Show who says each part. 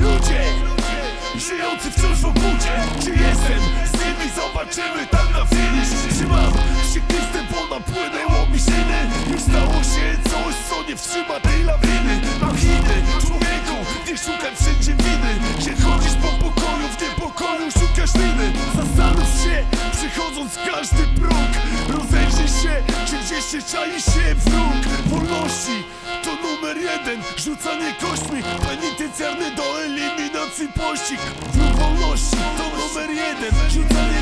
Speaker 1: Ludzie, żyjący wciąż w obudzie. Czy jestem z nimi? Zobaczymy tam na finish. Czy mam? Wścieklisty, bo napłynęło mi siny? Już stało się coś, co nie wstrzyma tej lawiny. Mam Chiny, człowieku, nie szukaj wszędzie winy. Że chodzisz po pokoju, w niepokoju szukasz liny. Zastanów się, przychodząc każdy pro się czai się wróg Wolności. To numer jeden Rzucanie kośćmi, penitencjarny do eliminacji pościg. Wróg wolności. To numer jeden Rzucanie